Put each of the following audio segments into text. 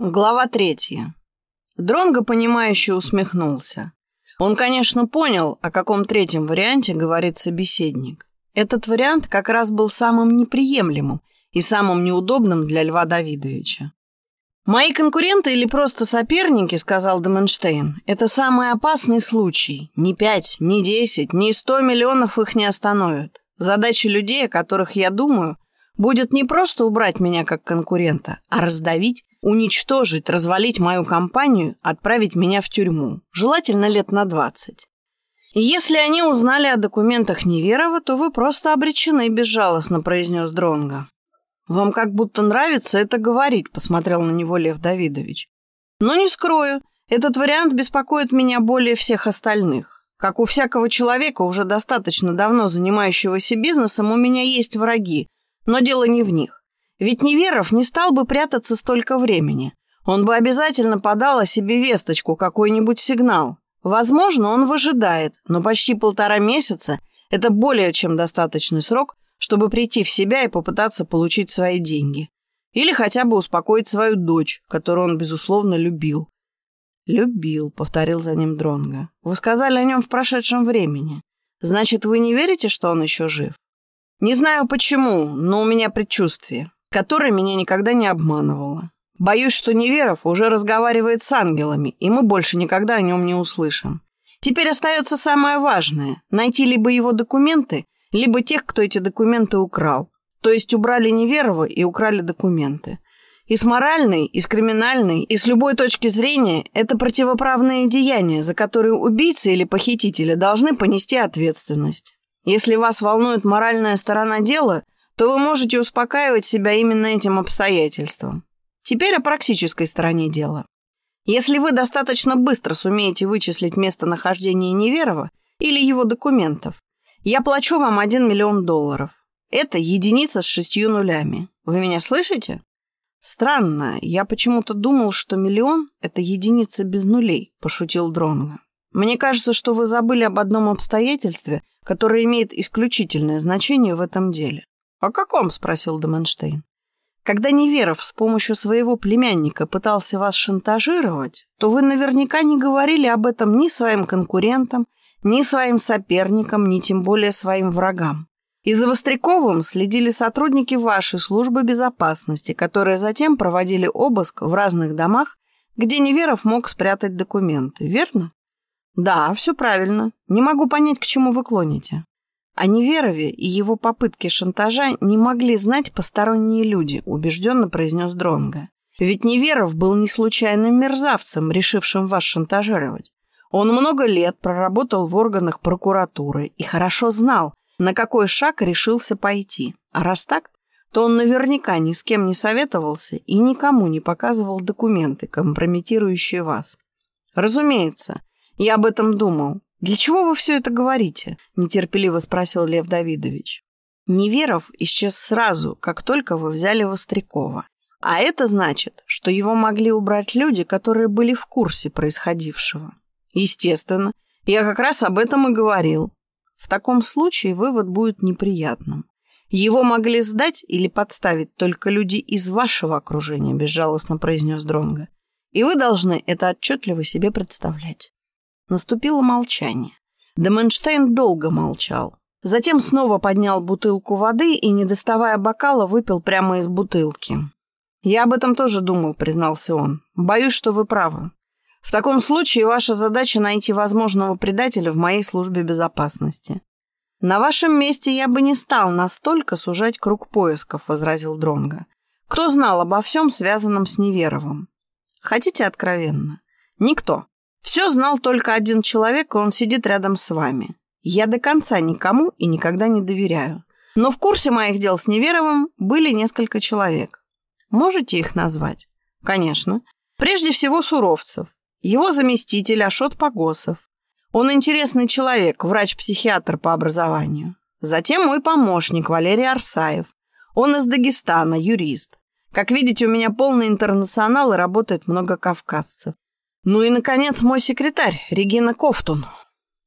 Глава третья. Дронго, понимающе усмехнулся. Он, конечно, понял, о каком третьем варианте говорит собеседник. Этот вариант как раз был самым неприемлемым и самым неудобным для Льва Давидовича. «Мои конкуренты или просто соперники, — сказал Деменштейн, — это самый опасный случай. Ни пять, ни десять, ни сто миллионов их не остановят. Задача людей, о которых я думаю, будет не просто убрать меня как конкурента, а раздавить уничтожить, развалить мою компанию, отправить меня в тюрьму, желательно лет на двадцать. И если они узнали о документах Неверова, то вы просто обречены, безжалостно произнес Дронга. Вам как будто нравится это говорить, посмотрел на него Лев Давидович. Но не скрою, этот вариант беспокоит меня более всех остальных. Как у всякого человека, уже достаточно давно занимающегося бизнесом, у меня есть враги, но дело не в них. Ведь Неверов не стал бы прятаться столько времени. Он бы обязательно подал о себе весточку, какой-нибудь сигнал. Возможно, он выжидает, но почти полтора месяца – это более чем достаточный срок, чтобы прийти в себя и попытаться получить свои деньги. Или хотя бы успокоить свою дочь, которую он, безусловно, любил. «Любил», — повторил за ним Дронга. «Вы сказали о нем в прошедшем времени. Значит, вы не верите, что он еще жив?» «Не знаю почему, но у меня предчувствие которая меня никогда не обманывала. Боюсь, что Неверов уже разговаривает с ангелами, и мы больше никогда о нем не услышим. Теперь остается самое важное – найти либо его документы, либо тех, кто эти документы украл. То есть убрали Неверова и украли документы. И с моральной, и с криминальной, и с любой точки зрения это противоправные деяния, за которые убийцы или похитители должны понести ответственность. Если вас волнует моральная сторона дела – то вы можете успокаивать себя именно этим обстоятельством. Теперь о практической стороне дела. Если вы достаточно быстро сумеете вычислить местонахождение Неверова или его документов, я плачу вам 1 миллион долларов. Это единица с шестью нулями. Вы меня слышите? Странно, я почему-то думал, что миллион — это единица без нулей, пошутил Дронго. Мне кажется, что вы забыли об одном обстоятельстве, которое имеет исключительное значение в этом деле. «О каком?» — спросил Деменштейн. «Когда Неверов с помощью своего племянника пытался вас шантажировать, то вы наверняка не говорили об этом ни своим конкурентам, ни своим соперникам, ни тем более своим врагам. И за Востряковым следили сотрудники вашей службы безопасности, которые затем проводили обыск в разных домах, где Неверов мог спрятать документы, верно? Да, все правильно. Не могу понять, к чему вы клоните. О Неверове и его попытке шантажа не могли знать посторонние люди, убежденно произнес Дронга. Ведь Неверов был не случайным мерзавцем, решившим вас шантажировать. Он много лет проработал в органах прокуратуры и хорошо знал, на какой шаг решился пойти. А раз так, то он наверняка ни с кем не советовался и никому не показывал документы, компрометирующие вас. Разумеется, я об этом думал, «Для чего вы все это говорите?» — нетерпеливо спросил Лев Давидович. Неверов исчез сразу, как только вы взяли Вострякова. А это значит, что его могли убрать люди, которые были в курсе происходившего. Естественно, я как раз об этом и говорил. В таком случае вывод будет неприятным. Его могли сдать или подставить только люди из вашего окружения, безжалостно произнес Дронга. И вы должны это отчетливо себе представлять. Наступило молчание. Деменштейн долго молчал. Затем снова поднял бутылку воды и, не доставая бокала, выпил прямо из бутылки. «Я об этом тоже думал», — признался он. «Боюсь, что вы правы. В таком случае ваша задача найти возможного предателя в моей службе безопасности». «На вашем месте я бы не стал настолько сужать круг поисков», — возразил Дронга. «Кто знал обо всем, связанном с Неверовым?» «Хотите откровенно?» «Никто. Все знал только один человек, и он сидит рядом с вами. Я до конца никому и никогда не доверяю. Но в курсе моих дел с Неверовым были несколько человек. Можете их назвать? Конечно. Прежде всего Суровцев. Его заместитель Ашот Погосов. Он интересный человек, врач-психиатр по образованию. Затем мой помощник Валерий Арсаев. Он из Дагестана, юрист. Как видите, у меня полный интернационал и работает много кавказцев. Ну и, наконец, мой секретарь, Регина Кофтун.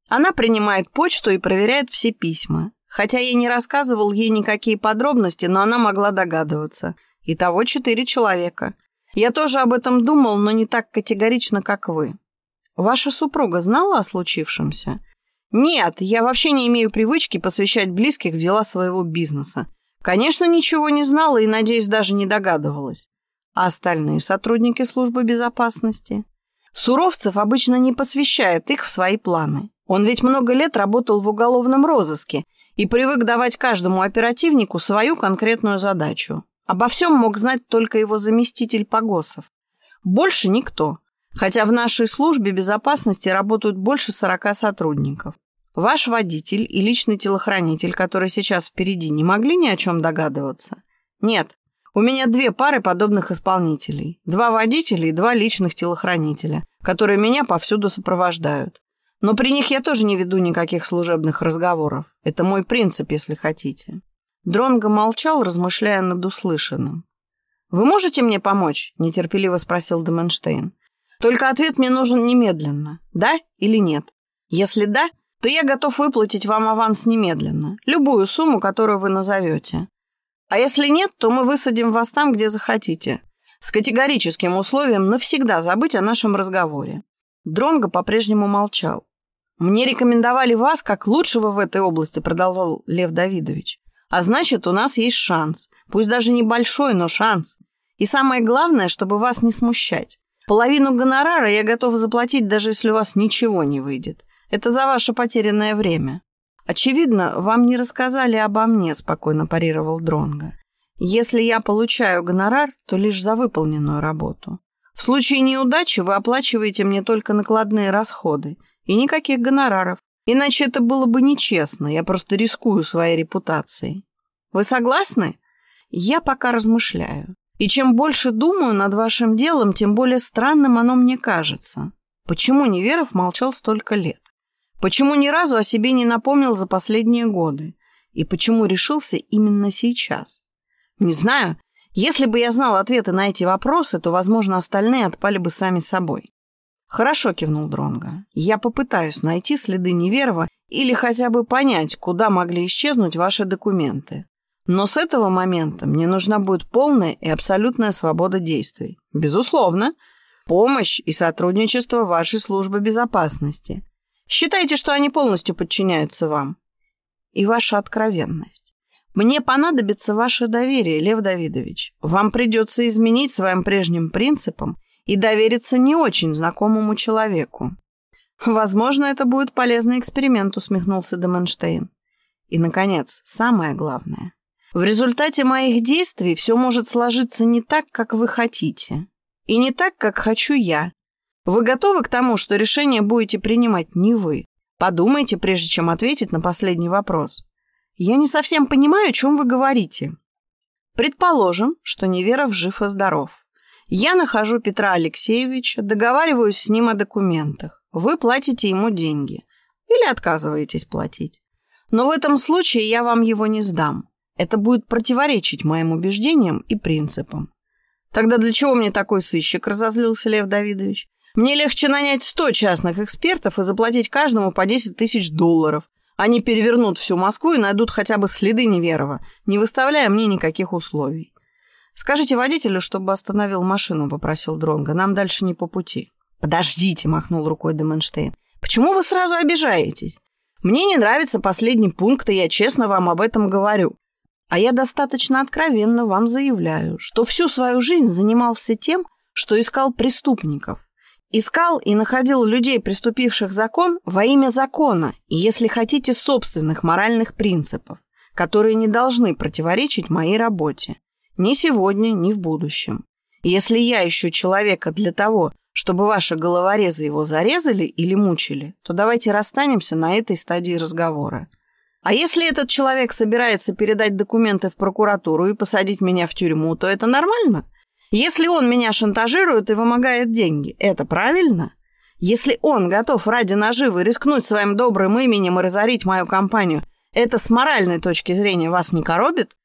Она принимает почту и проверяет все письма. Хотя я не рассказывал ей никакие подробности, но она могла догадываться. Итого четыре человека. Я тоже об этом думал, но не так категорично, как вы. Ваша супруга знала о случившемся? Нет, я вообще не имею привычки посвящать близких в дела своего бизнеса. Конечно, ничего не знала и, надеюсь, даже не догадывалась. А остальные сотрудники службы безопасности? Суровцев обычно не посвящает их в свои планы. Он ведь много лет работал в уголовном розыске и привык давать каждому оперативнику свою конкретную задачу. Обо всем мог знать только его заместитель Погосов. Больше никто, хотя в нашей службе безопасности работают больше 40 сотрудников. Ваш водитель и личный телохранитель, который сейчас впереди, не могли ни о чем догадываться? Нет, у меня две пары подобных исполнителей. Два водителя и два личных телохранителя, которые меня повсюду сопровождают. Но при них я тоже не веду никаких служебных разговоров. Это мой принцип, если хотите. Дронго молчал, размышляя над услышанным. «Вы можете мне помочь?» – нетерпеливо спросил Деменштейн. «Только ответ мне нужен немедленно. Да или нет? Если да, то я готов выплатить вам аванс немедленно, любую сумму, которую вы назовете. А если нет, то мы высадим вас там, где захотите, с категорическим условием навсегда забыть о нашем разговоре». Дронго по-прежнему молчал. «Мне рекомендовали вас как лучшего в этой области», – продолжал Лев Давидович. А значит, у нас есть шанс. Пусть даже небольшой, но шанс. И самое главное, чтобы вас не смущать. Половину гонорара я готов заплатить, даже если у вас ничего не выйдет. Это за ваше потерянное время. Очевидно, вам не рассказали обо мне, спокойно парировал Дронга. Если я получаю гонорар, то лишь за выполненную работу. В случае неудачи вы оплачиваете мне только накладные расходы и никаких гонораров. Иначе это было бы нечестно, я просто рискую своей репутацией. Вы согласны? Я пока размышляю. И чем больше думаю над вашим делом, тем более странным оно мне кажется. Почему Неверов молчал столько лет? Почему ни разу о себе не напомнил за последние годы? И почему решился именно сейчас? Не знаю. Если бы я знал ответы на эти вопросы, то, возможно, остальные отпали бы сами собой. «Хорошо», — кивнул Дронга. «Я попытаюсь найти следы Неверова или хотя бы понять, куда могли исчезнуть ваши документы. Но с этого момента мне нужна будет полная и абсолютная свобода действий. Безусловно. Помощь и сотрудничество вашей службы безопасности. Считайте, что они полностью подчиняются вам. И ваша откровенность. Мне понадобится ваше доверие, Лев Давидович. Вам придется изменить своим прежним принципам и довериться не очень знакомому человеку. Возможно, это будет полезный эксперимент, усмехнулся Деменштейн. И, наконец, самое главное. В результате моих действий все может сложиться не так, как вы хотите. И не так, как хочу я. Вы готовы к тому, что решение будете принимать не вы? Подумайте, прежде чем ответить на последний вопрос. Я не совсем понимаю, о чем вы говорите. Предположим, что Неверов жив и здоров. Я нахожу Петра Алексеевича, договариваюсь с ним о документах. Вы платите ему деньги. Или отказываетесь платить. Но в этом случае я вам его не сдам. Это будет противоречить моим убеждениям и принципам. Тогда для чего мне такой сыщик, разозлился Лев Давидович? Мне легче нанять сто частных экспертов и заплатить каждому по 10 тысяч долларов. Они перевернут всю Москву и найдут хотя бы следы Неверова, не выставляя мне никаких условий. «Скажите водителю, чтобы остановил машину», — попросил Дронга. «Нам дальше не по пути». «Подождите», — махнул рукой Деменштейн. «Почему вы сразу обижаетесь? Мне не нравится последний пункт, и я честно вам об этом говорю. А я достаточно откровенно вам заявляю, что всю свою жизнь занимался тем, что искал преступников. Искал и находил людей, приступивших закон, во имя закона, и, если хотите, собственных моральных принципов, которые не должны противоречить моей работе. Ни сегодня, ни в будущем. если я ищу человека для того, чтобы ваши головорезы его зарезали или мучили, то давайте расстанемся на этой стадии разговора. А если этот человек собирается передать документы в прокуратуру и посадить меня в тюрьму, то это нормально? Если он меня шантажирует и вымогает деньги, это правильно? Если он готов ради наживы рискнуть своим добрым именем и разорить мою компанию, это с моральной точки зрения вас не коробит?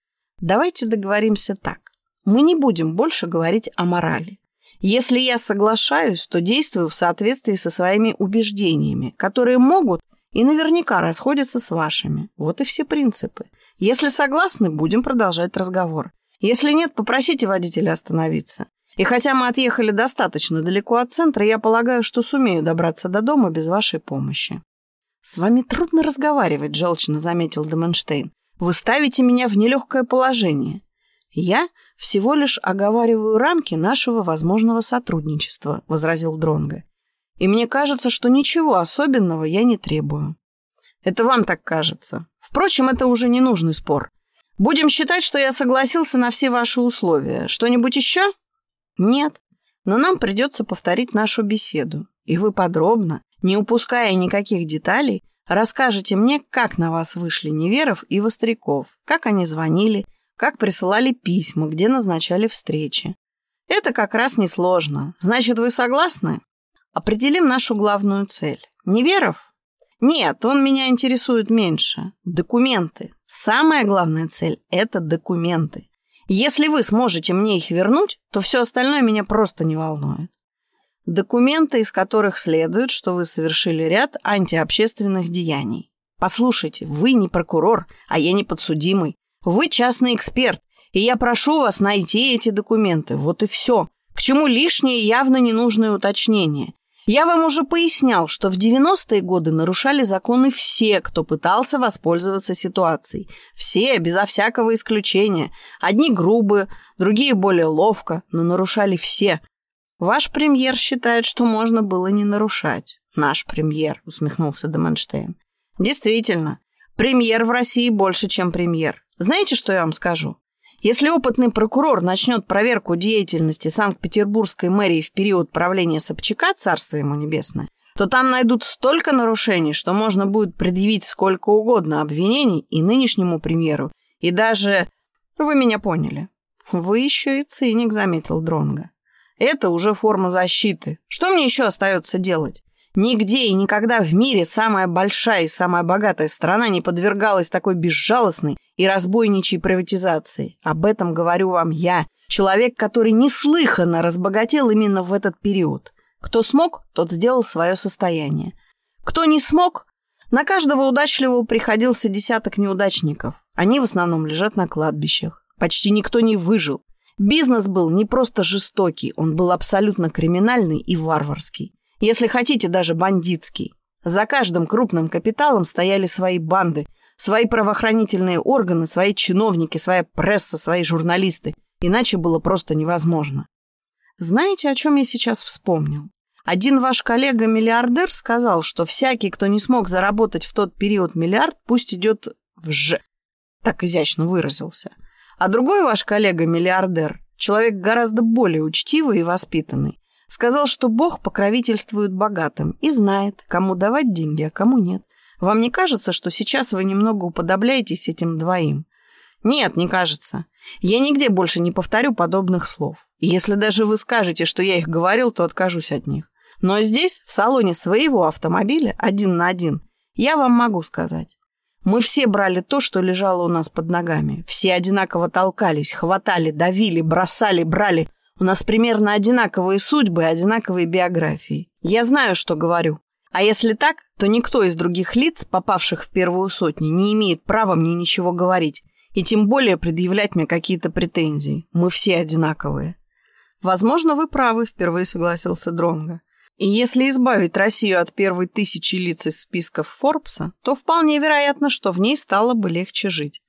Давайте договоримся так. Мы не будем больше говорить о морали. Если я соглашаюсь, то действую в соответствии со своими убеждениями, которые могут и наверняка расходятся с вашими. Вот и все принципы. Если согласны, будем продолжать разговор. Если нет, попросите водителя остановиться. И хотя мы отъехали достаточно далеко от центра, я полагаю, что сумею добраться до дома без вашей помощи. «С вами трудно разговаривать», — желчно заметил Деменштейн. «Вы ставите меня в нелегкое положение. Я всего лишь оговариваю рамки нашего возможного сотрудничества», — возразил Дронго. «И мне кажется, что ничего особенного я не требую». «Это вам так кажется. Впрочем, это уже ненужный спор. Будем считать, что я согласился на все ваши условия. Что-нибудь еще?» «Нет. Но нам придется повторить нашу беседу. И вы подробно, не упуская никаких деталей, расскажете мне, как на вас вышли Неверов и Востряков, как они звонили, как присылали письма, где назначали встречи. Это как раз несложно. Значит, вы согласны? Определим нашу главную цель. Неверов? Нет, он меня интересует меньше. Документы. Самая главная цель – это документы. Если вы сможете мне их вернуть, то все остальное меня просто не волнует. Документы, из которых следует, что вы совершили ряд антиобщественных деяний. Послушайте, вы не прокурор, а я не подсудимый. Вы частный эксперт, и я прошу вас найти эти документы. Вот и все. К чему лишние явно ненужные уточнения? Я вам уже пояснял, что в 90-е годы нарушали законы все, кто пытался воспользоваться ситуацией. Все, безо всякого исключения. Одни грубые, другие более ловко, но нарушали все. Ваш премьер считает, что можно было не нарушать. Наш премьер, усмехнулся Деменштейн. Действительно, премьер в России больше, чем премьер. Знаете, что я вам скажу? Если опытный прокурор начнет проверку деятельности Санкт-Петербургской мэрии в период правления Собчака, царство ему небесное, то там найдут столько нарушений, что можно будет предъявить сколько угодно обвинений и нынешнему премьеру, и даже... Вы меня поняли. Вы еще и циник, заметил Дронга. Это уже форма защиты. Что мне еще остается делать? Нигде и никогда в мире самая большая и самая богатая страна не подвергалась такой безжалостной и разбойничьей приватизации. Об этом говорю вам я, человек, который неслыханно разбогател именно в этот период. Кто смог, тот сделал свое состояние. Кто не смог, на каждого удачливого приходился десяток неудачников. Они в основном лежат на кладбищах. Почти никто не выжил. Бизнес был не просто жестокий, он был абсолютно криминальный и варварский. Если хотите, даже бандитский. За каждым крупным капиталом стояли свои банды, свои правоохранительные органы, свои чиновники, своя пресса, свои журналисты. Иначе было просто невозможно. Знаете, о чем я сейчас вспомнил? Один ваш коллега-миллиардер сказал, что всякий, кто не смог заработать в тот период миллиард, пусть идет в Ж. Так изящно выразился. А другой ваш коллега-миллиардер, человек гораздо более учтивый и воспитанный, сказал, что Бог покровительствует богатым и знает, кому давать деньги, а кому нет. Вам не кажется, что сейчас вы немного уподобляетесь этим двоим? Нет, не кажется. Я нигде больше не повторю подобных слов. И если даже вы скажете, что я их говорил, то откажусь от них. Но здесь, в салоне своего автомобиля, один на один, я вам могу сказать. Мы все брали то, что лежало у нас под ногами. Все одинаково толкались, хватали, давили, бросали, брали. У нас примерно одинаковые судьбы и одинаковые биографии. Я знаю, что говорю. А если так, то никто из других лиц, попавших в первую сотню, не имеет права мне ничего говорить, и тем более предъявлять мне какие-то претензии. Мы все одинаковые. Возможно, вы правы, впервые согласился Дронга. И если избавить Россию от первой тысячи лиц из списков Форбса, то вполне вероятно, что в ней стало бы легче жить.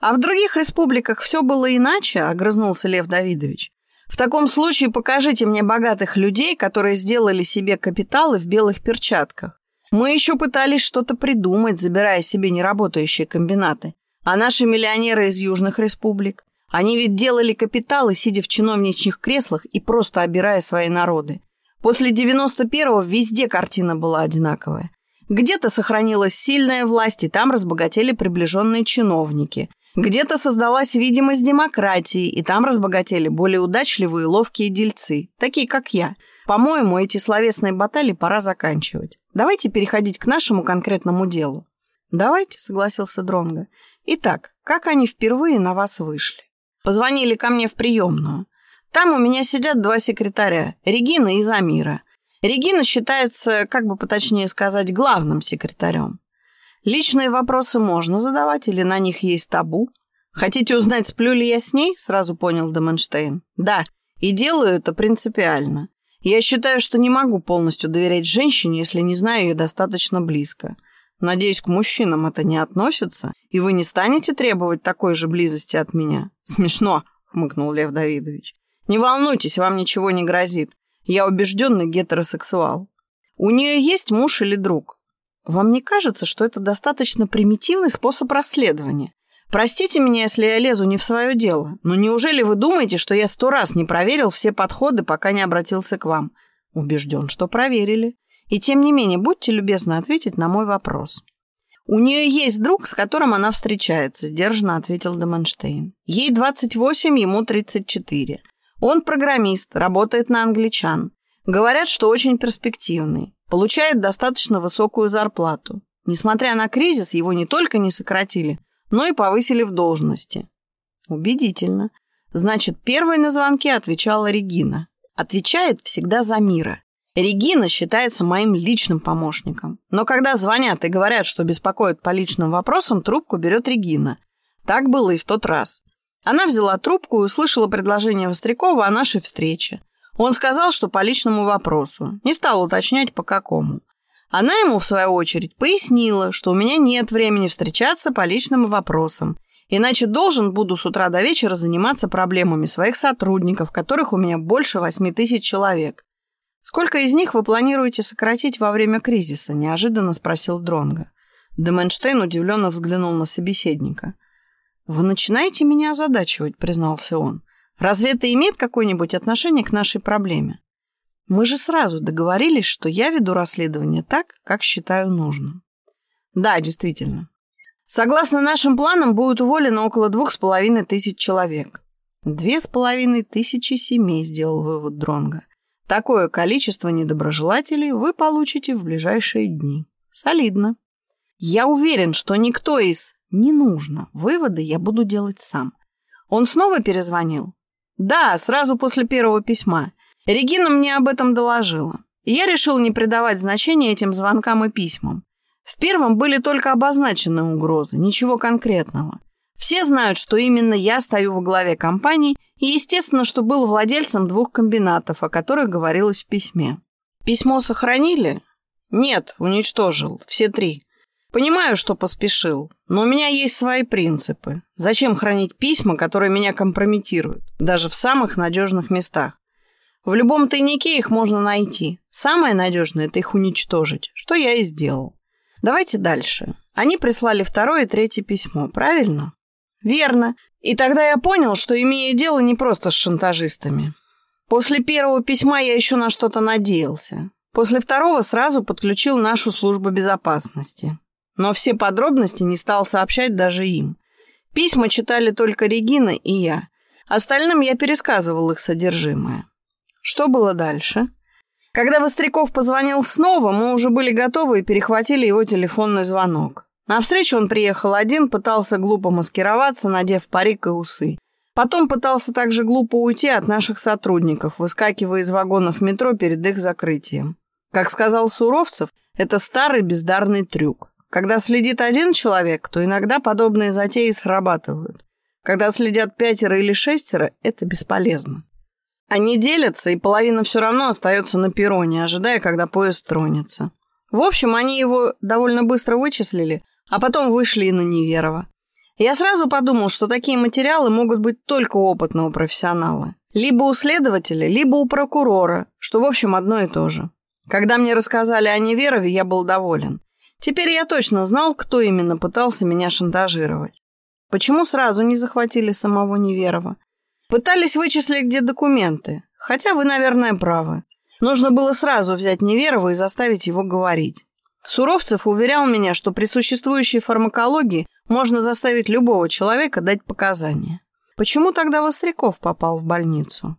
А в других республиках все было иначе, огрызнулся Лев Давидович. В таком случае покажите мне богатых людей, которые сделали себе капиталы в белых перчатках. Мы еще пытались что-то придумать, забирая себе неработающие комбинаты. А наши миллионеры из южных республик? Они ведь делали капиталы, сидя в чиновничьих креслах и просто обирая свои народы. После 91-го везде картина была одинаковая. Где-то сохранилась сильная власть, и там разбогатели приближенные чиновники. Где-то создалась видимость демократии, и там разбогатели более удачливые и ловкие дельцы, такие как я. По-моему, эти словесные баталии пора заканчивать. Давайте переходить к нашему конкретному делу. Давайте, согласился Дронга. Итак, как они впервые на вас вышли? Позвонили ко мне в приемную. Там у меня сидят два секретаря, Регина и Замира. Регина считается, как бы поточнее сказать, главным секретарем. Личные вопросы можно задавать или на них есть табу? Хотите узнать, сплю ли я с ней? Сразу понял Деменштейн. Да, И делаю это принципиально. Я считаю, что не могу полностью доверять женщине, если не знаю ее достаточно близко. Надеюсь, к мужчинам это не относится, и вы не станете требовать такой же близости от меня. Смешно, хмыкнул Лев Давидович. Не волнуйтесь, вам ничего не грозит. Я убежденный гетеросексуал. У нее есть муж или друг? Вам не кажется, что это достаточно примитивный способ расследования? Простите меня, если я лезу не в свое дело, но неужели вы думаете, что я сто раз не проверил все подходы, пока не обратился к вам? Убежден, что проверили. И тем не менее, будьте любезны ответить на мой вопрос. «У нее есть друг, с которым она встречается», — сдержанно ответил Деменштейн. «Ей 28, ему 34. Он программист, работает на англичан. Говорят, что очень перспективный. Получает достаточно высокую зарплату. Несмотря на кризис, его не только не сократили, но и повысили в должности. Убедительно. Значит, первой на звонки отвечала Регина. Отвечает всегда за мира. Регина считается моим личным помощником. Но когда звонят и говорят, что беспокоят по личным вопросам, трубку берет Регина. Так было и в тот раз. Она взяла трубку и услышала предложение Вострякова о нашей встрече. Он сказал, что по личному вопросу. Не стал уточнять, по какому. Она ему, в свою очередь, пояснила, что у меня нет времени встречаться по личным вопросам, иначе должен буду с утра до вечера заниматься проблемами своих сотрудников, которых у меня больше восьми тысяч человек. «Сколько из них вы планируете сократить во время кризиса?» – неожиданно спросил Дронга. Деменштейн удивленно взглянул на собеседника. «Вы начинаете меня озадачивать», – признался он. «Разве это имеет какое-нибудь отношение к нашей проблеме? Мы же сразу договорились, что я веду расследование так, как считаю нужным». «Да, действительно. Согласно нашим планам, будет уволено около двух с половиной тысяч человек». «Две с половиной тысячи семей», – сделал вывод Дронга. Такое количество недоброжелателей вы получите в ближайшие дни. Солидно. Я уверен, что никто из «не нужно» выводы я буду делать сам. Он снова перезвонил? Да, сразу после первого письма. Регина мне об этом доложила. я решил не придавать значения этим звонкам и письмам. В первом были только обозначены угрозы, ничего конкретного. Все знают, что именно я стою во главе компании и, естественно, что был владельцем двух комбинатов, о которых говорилось в письме. Письмо сохранили? Нет, уничтожил. Все три. Понимаю, что поспешил, но у меня есть свои принципы. Зачем хранить письма, которые меня компрометируют, даже в самых надежных местах? В любом тайнике их можно найти. Самое надежное – это их уничтожить, что я и сделал. Давайте дальше. Они прислали второе и третье письмо, правильно? Верно. И тогда я понял, что имею дело не просто с шантажистами. После первого письма я еще на что-то надеялся. После второго сразу подключил нашу службу безопасности. Но все подробности не стал сообщать даже им. Письма читали только Регина и я. Остальным я пересказывал их содержимое. Что было дальше? Когда Востряков позвонил снова, мы уже были готовы и перехватили его телефонный звонок. На встречу он приехал один, пытался глупо маскироваться, надев парик и усы. Потом пытался также глупо уйти от наших сотрудников, выскакивая из вагонов метро перед их закрытием. Как сказал Суровцев, это старый бездарный трюк. Когда следит один человек, то иногда подобные затеи срабатывают. Когда следят пятеро или шестеро, это бесполезно. Они делятся, и половина все равно остается на перроне, ожидая, когда поезд тронется. В общем, они его довольно быстро вычислили, а потом вышли и на Неверова. Я сразу подумал, что такие материалы могут быть только у опытного профессионала. Либо у следователя, либо у прокурора, что, в общем, одно и то же. Когда мне рассказали о Неверове, я был доволен. Теперь я точно знал, кто именно пытался меня шантажировать. Почему сразу не захватили самого Неверова? Пытались вычислить, где документы. Хотя вы, наверное, правы. Нужно было сразу взять Неверова и заставить его говорить. Суровцев уверял меня, что при существующей фармакологии можно заставить любого человека дать показания. Почему тогда Востряков попал в больницу?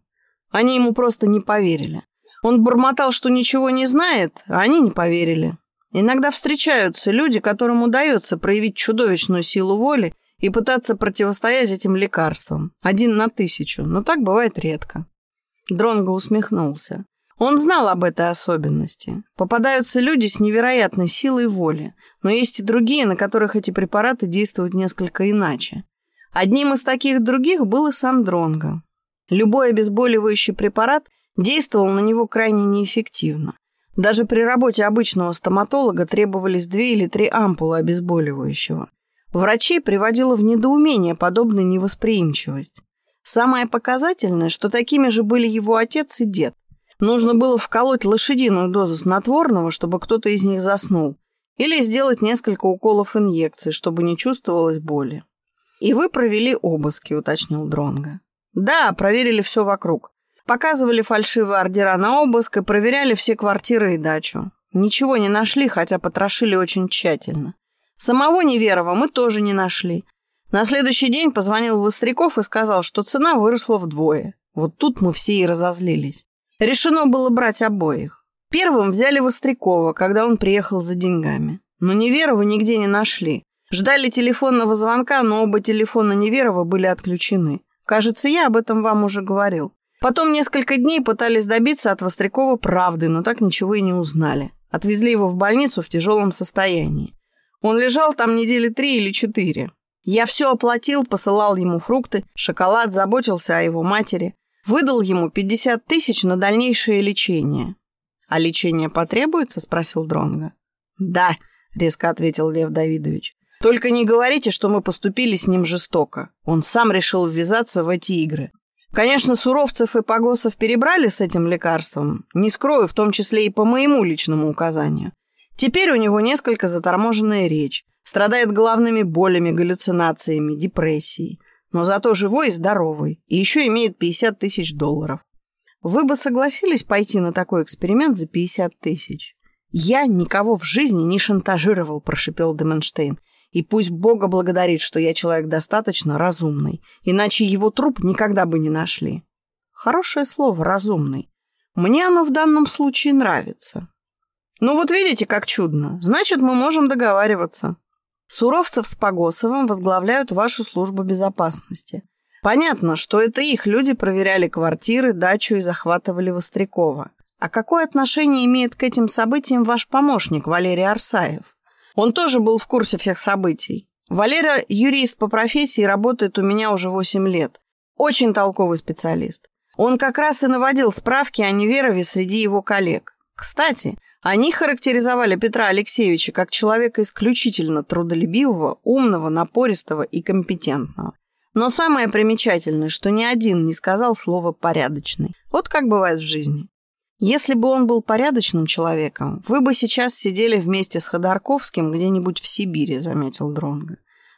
Они ему просто не поверили. Он бормотал, что ничего не знает, а они не поверили. Иногда встречаются люди, которым удается проявить чудовищную силу воли и пытаться противостоять этим лекарствам. Один на тысячу, но так бывает редко. Дронго усмехнулся. Он знал об этой особенности. Попадаются люди с невероятной силой воли, но есть и другие, на которых эти препараты действуют несколько иначе. Одним из таких других был и сам Дронго. Любой обезболивающий препарат действовал на него крайне неэффективно. Даже при работе обычного стоматолога требовались две или три ампулы обезболивающего. Врачей приводила в недоумение подобная невосприимчивость. Самое показательное, что такими же были его отец и дед. Нужно было вколоть лошадиную дозу снотворного, чтобы кто-то из них заснул, или сделать несколько уколов инъекций, чтобы не чувствовалось боли. «И вы провели обыски», — уточнил Дронга. «Да, проверили все вокруг. Показывали фальшивые ордера на обыск и проверяли все квартиры и дачу. Ничего не нашли, хотя потрошили очень тщательно. Самого Неверова мы тоже не нашли. На следующий день позвонил Востряков и сказал, что цена выросла вдвое. Вот тут мы все и разозлились. Решено было брать обоих. Первым взяли Вострякова, когда он приехал за деньгами. Но Неверова нигде не нашли. Ждали телефонного звонка, но оба телефона Неверова были отключены. Кажется, я об этом вам уже говорил. Потом несколько дней пытались добиться от Вострякова правды, но так ничего и не узнали. Отвезли его в больницу в тяжелом состоянии. Он лежал там недели три или четыре. Я все оплатил, посылал ему фрукты, шоколад, заботился о его матери. Выдал ему 50 тысяч на дальнейшее лечение. «А лечение потребуется?» – спросил Дронга. «Да», – резко ответил Лев Давидович. «Только не говорите, что мы поступили с ним жестоко. Он сам решил ввязаться в эти игры. Конечно, Суровцев и Погосов перебрали с этим лекарством, не скрою, в том числе и по моему личному указанию. Теперь у него несколько заторможенная речь, страдает головными болями, галлюцинациями, депрессией. Но зато живой и здоровый, и еще имеет 50 тысяч долларов. Вы бы согласились пойти на такой эксперимент за 50 тысяч? Я никого в жизни не шантажировал, прошипел Деменштейн. И пусть Бога благодарит, что я человек достаточно разумный, иначе его труп никогда бы не нашли. Хорошее слово «разумный». Мне оно в данном случае нравится. Ну вот видите, как чудно. Значит, мы можем договариваться. Суровцев с Погосовым возглавляют вашу службу безопасности. Понятно, что это их люди проверяли квартиры, дачу и захватывали Вострякова. А какое отношение имеет к этим событиям ваш помощник Валерий Арсаев? Он тоже был в курсе всех событий. Валера – юрист по профессии, работает у меня уже 8 лет. Очень толковый специалист. Он как раз и наводил справки о неверове среди его коллег. Кстати, они характеризовали Петра Алексеевича как человека исключительно трудолюбивого, умного, напористого и компетентного. Но самое примечательное, что ни один не сказал слово «порядочный». Вот как бывает в жизни. Если бы он был порядочным человеком, вы бы сейчас сидели вместе с Ходорковским где-нибудь в Сибири, заметил Дронга.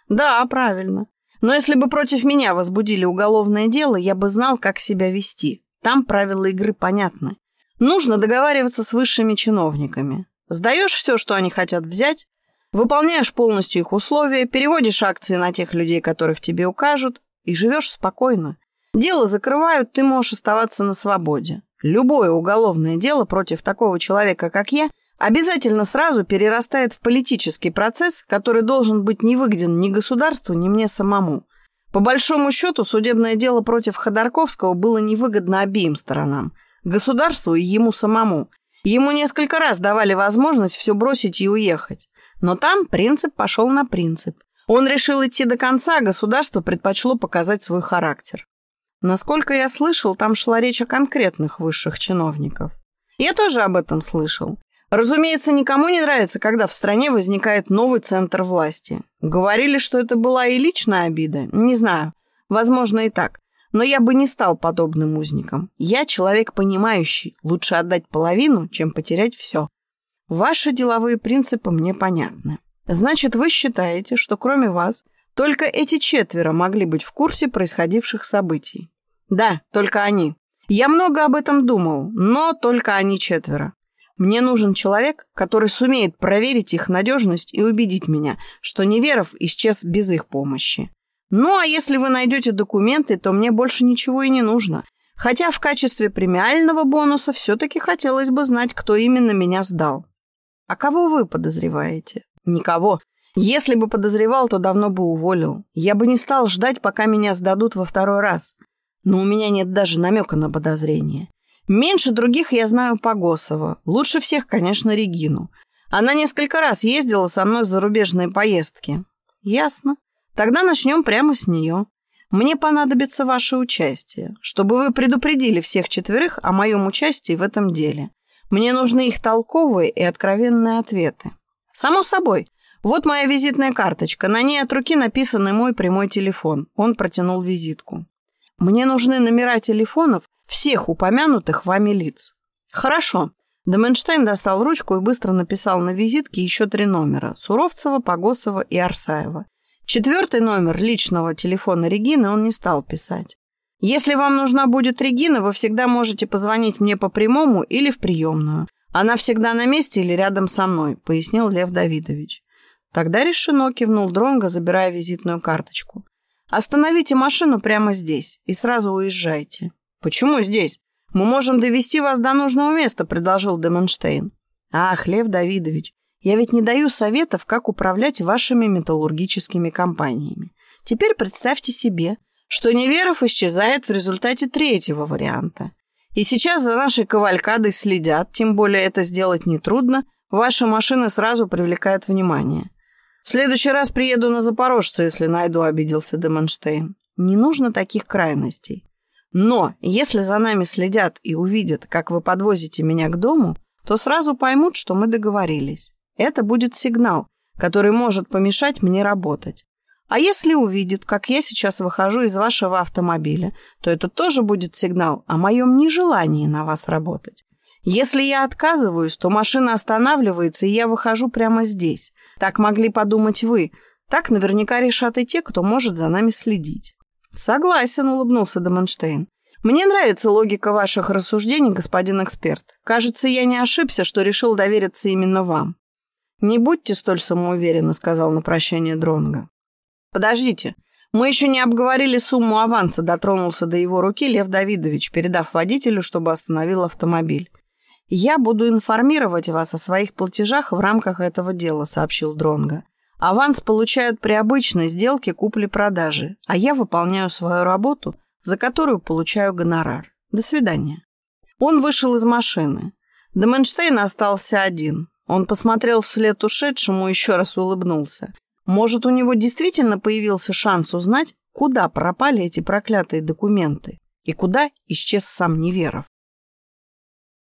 Да, правильно. Но если бы против меня возбудили уголовное дело, я бы знал, как себя вести. Там правила игры понятны. Нужно договариваться с высшими чиновниками. Сдаешь все, что они хотят взять, выполняешь полностью их условия, переводишь акции на тех людей, которых тебе укажут, и живешь спокойно. Дело закрывают, ты можешь оставаться на свободе. Любое уголовное дело против такого человека, как я, обязательно сразу перерастает в политический процесс, который должен быть невыгоден ни государству, ни мне самому. По большому счету, судебное дело против Ходорковского было невыгодно обеим сторонам – государству и ему самому. Ему несколько раз давали возможность все бросить и уехать. Но там принцип пошел на принцип. Он решил идти до конца, а государство предпочло показать свой характер. Насколько я слышал, там шла речь о конкретных высших чиновников. Я тоже об этом слышал. Разумеется, никому не нравится, когда в стране возникает новый центр власти. Говорили, что это была и личная обида. Не знаю. Возможно, и так. Но я бы не стал подобным узником. Я человек понимающий. Лучше отдать половину, чем потерять все. Ваши деловые принципы мне понятны. Значит, вы считаете, что кроме вас только эти четверо могли быть в курсе происходивших событий. Да, только они. Я много об этом думал, но только они четверо. Мне нужен человек, который сумеет проверить их надежность и убедить меня, что Неверов исчез без их помощи. Ну, а если вы найдете документы, то мне больше ничего и не нужно. Хотя в качестве премиального бонуса все-таки хотелось бы знать, кто именно меня сдал. А кого вы подозреваете? Никого. Если бы подозревал, то давно бы уволил. Я бы не стал ждать, пока меня сдадут во второй раз. Но у меня нет даже намека на подозрение. Меньше других я знаю Погосова. Лучше всех, конечно, Регину. Она несколько раз ездила со мной в зарубежные поездки. Ясно. Тогда начнем прямо с нее. Мне понадобится ваше участие, чтобы вы предупредили всех четверых о моем участии в этом деле. Мне нужны их толковые и откровенные ответы. Само собой. Вот моя визитная карточка. На ней от руки написан мой прямой телефон. Он протянул визитку. Мне нужны номера телефонов всех упомянутых вами лиц. Хорошо. Деменштейн достал ручку и быстро написал на визитке еще три номера – Суровцева, Погосова и Арсаева. Четвертый номер личного телефона Регины он не стал писать. Если вам нужна будет Регина, вы всегда можете позвонить мне по прямому или в приемную. Она всегда на месте или рядом со мной», — пояснил Лев Давидович. Тогда решено, кивнул Дронго, забирая визитную карточку. «Остановите машину прямо здесь и сразу уезжайте». «Почему здесь?» «Мы можем довести вас до нужного места», — предложил Деменштейн. «Ах, Лев Давидович, я ведь не даю советов, как управлять вашими металлургическими компаниями. Теперь представьте себе, что Неверов исчезает в результате третьего варианта. И сейчас за нашей кавалькадой следят, тем более это сделать нетрудно, ваши машины сразу привлекают внимание. В следующий раз приеду на Запорожце, если найду, обиделся Деменштейн. Не нужно таких крайностей. Но если за нами следят и увидят, как вы подвозите меня к дому, то сразу поймут, что мы договорились. Это будет сигнал, который может помешать мне работать. А если увидят, как я сейчас выхожу из вашего автомобиля, то это тоже будет сигнал о моем нежелании на вас работать. Если я отказываюсь, то машина останавливается, и я выхожу прямо здесь. Так могли подумать вы. Так наверняка решат и те, кто может за нами следить. «Согласен», — улыбнулся Деменштейн. «Мне нравится логика ваших рассуждений, господин эксперт. Кажется, я не ошибся, что решил довериться именно вам». «Не будьте столь самоуверенны», — сказал на прощание Дронга. «Подождите, мы еще не обговорили сумму аванса», — дотронулся до его руки Лев Давидович, передав водителю, чтобы остановил автомобиль. «Я буду информировать вас о своих платежах в рамках этого дела», — сообщил Дронга. Аванс получают при обычной сделке купли-продажи, а я выполняю свою работу, за которую получаю гонорар. До свидания. Он вышел из машины. Деменштейн остался один. Он посмотрел вслед ушедшему и еще раз улыбнулся. Может, у него действительно появился шанс узнать, куда пропали эти проклятые документы и куда исчез сам Неверов.